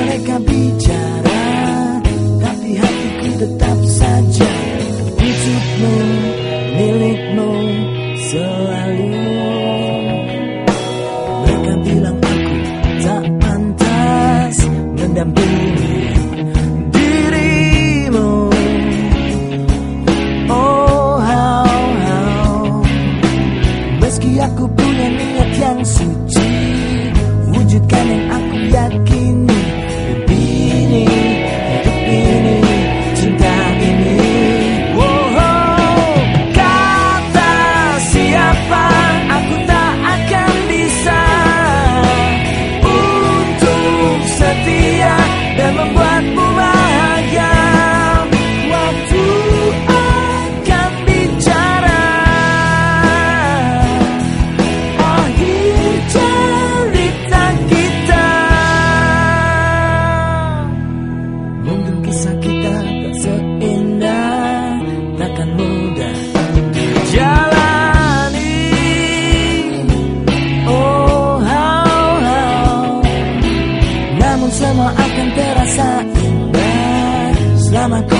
mereka bicara I'm a